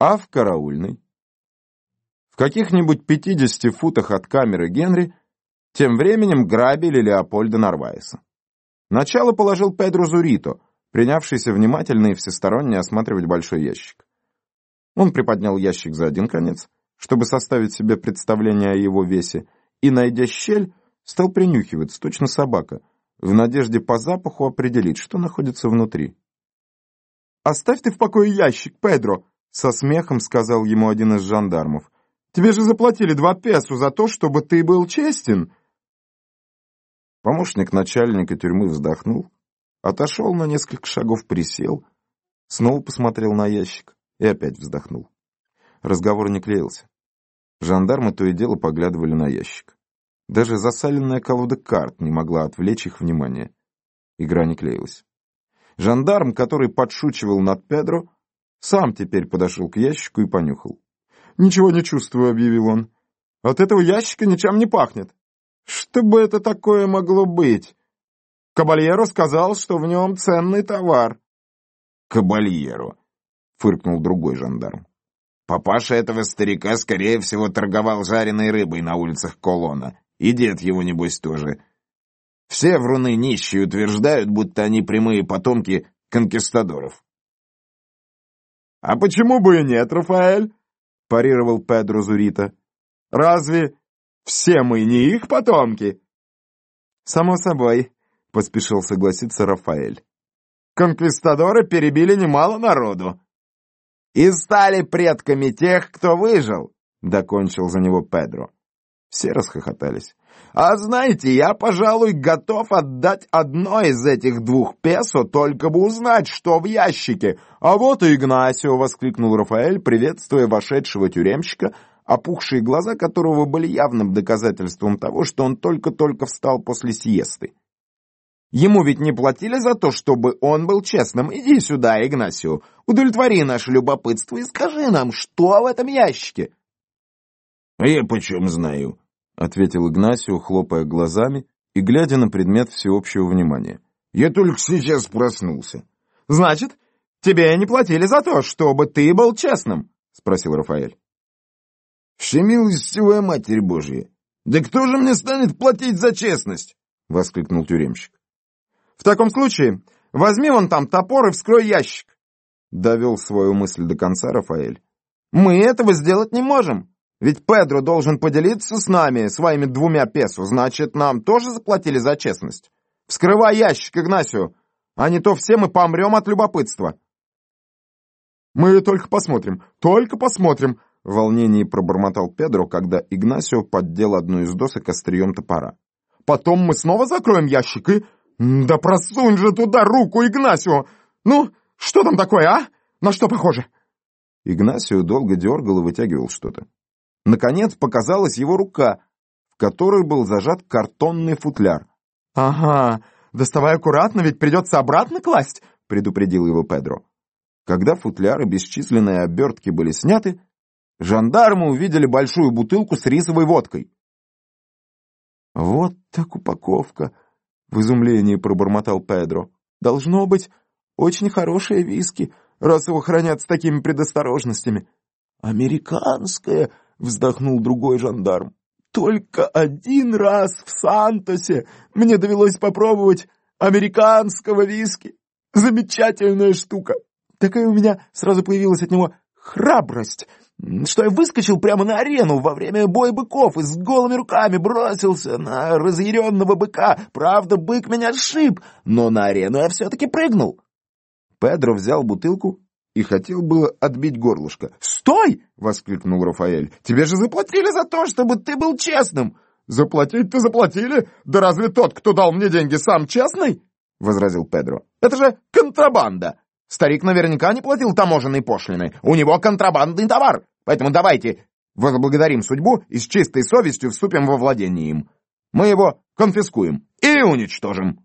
а в караульной. В каких-нибудь 50 футах от камеры Генри тем временем грабили Леопольда Нарвайса. Начало положил Педро Зурито, принявшийся внимательно и всесторонне осматривать большой ящик. Он приподнял ящик за один конец, чтобы составить себе представление о его весе, и, найдя щель, стал принюхиваться, точно собака, в надежде по запаху определить, что находится внутри. «Оставь ты в покое ящик, Педро!» — со смехом сказал ему один из жандармов. «Тебе же заплатили два песу за то, чтобы ты был честен!» Помощник начальника тюрьмы вздохнул, отошел на несколько шагов, присел, снова посмотрел на ящик и опять вздохнул. Разговор не клеился. Жандармы то и дело поглядывали на ящик. Даже засаленная колода карт не могла отвлечь их внимание. Игра не клеилась. Жандарм, который подшучивал над Педро, сам теперь подошел к ящику и понюхал. «Ничего не чувствую», — объявил он. «От этого ящика ничем не пахнет. Что бы это такое могло быть? Кабальеро сказал, что в нем ценный товар». «Кабальеро», — фыркнул другой жандарм. «Папаша этого старика, скорее всего, торговал жареной рыбой на улицах Колона. И дед его, небось, тоже. Все вруны нищие утверждают, будто они прямые потомки конкистадоров. «А почему бы и нет, Рафаэль?» — парировал Педро Зурита. «Разве все мы не их потомки?» «Само собой», — поспешил согласиться Рафаэль. «Конквистадоры перебили немало народу». «И стали предками тех, кто выжил», — докончил за него Педро. Все расхохотались. «А знаете, я, пожалуй, готов отдать одно из этих двух песо, только бы узнать, что в ящике». «А вот и Игнасио!» — воскликнул Рафаэль, приветствуя вошедшего тюремщика, опухшие глаза которого были явным доказательством того, что он только-только встал после сиесты. «Ему ведь не платили за то, чтобы он был честным. Иди сюда, Игнасио, удовлетвори наше любопытство и скажи нам, что в этом ящике?» «А я почем знаю?» — ответил Игнасио, хлопая глазами и глядя на предмет всеобщего внимания. «Я только сейчас проснулся». «Значит, тебе не платили за то, чтобы ты был честным?» — спросил Рафаэль. «Всемилостивая Матерь Божья! Да кто же мне станет платить за честность?» — воскликнул тюремщик. «В таком случае возьми вон там топор и вскрой ящик», — довел свою мысль до конца Рафаэль. «Мы этого сделать не можем. Ведь Педро должен поделиться с нами своими двумя песо, значит, нам тоже заплатили за честность. Вскрывай ящик, Игнасио, а не то все мы помрем от любопытства. Мы только посмотрим, только посмотрим, в волнении пробормотал Педро, когда Игнасио поддел одну из досок острием топора. Потом мы снова закроем ящик и... Да просунь же туда руку, Игнасио! Ну, что там такое, а? На что похоже? Игнасио долго дергал и вытягивал что-то. Наконец показалась его рука, в которой был зажат картонный футляр. «Ага, доставай аккуратно, ведь придется обратно класть», — предупредил его Педро. Когда футляры бесчисленные обертки были сняты, жандармы увидели большую бутылку с рисовой водкой. «Вот так упаковка!» — в изумлении пробормотал Педро. «Должно быть очень хорошие виски, раз его хранят с такими предосторожностями». «Американское!» Вздохнул другой жандарм. Только один раз в Сантосе мне довелось попробовать американского виски. Замечательная штука. Такая у меня сразу появилась от него храбрость, что я выскочил прямо на арену во время боя быков и с голыми руками бросился на разъяренного быка. Правда, бык меня сшиб, но на арену я все-таки прыгнул. Педро взял бутылку и хотел было отбить горлышко. «Стой!» — воскликнул Рафаэль. «Тебе же заплатили за то, чтобы ты был честным!» «Заплатить-то заплатили? Да разве тот, кто дал мне деньги, сам честный?» — возразил Педро. «Это же контрабанда! Старик наверняка не платил таможенной пошлины. У него контрабандный товар. Поэтому давайте возблагодарим судьбу и с чистой совестью вступим во владение им. Мы его конфискуем и уничтожим».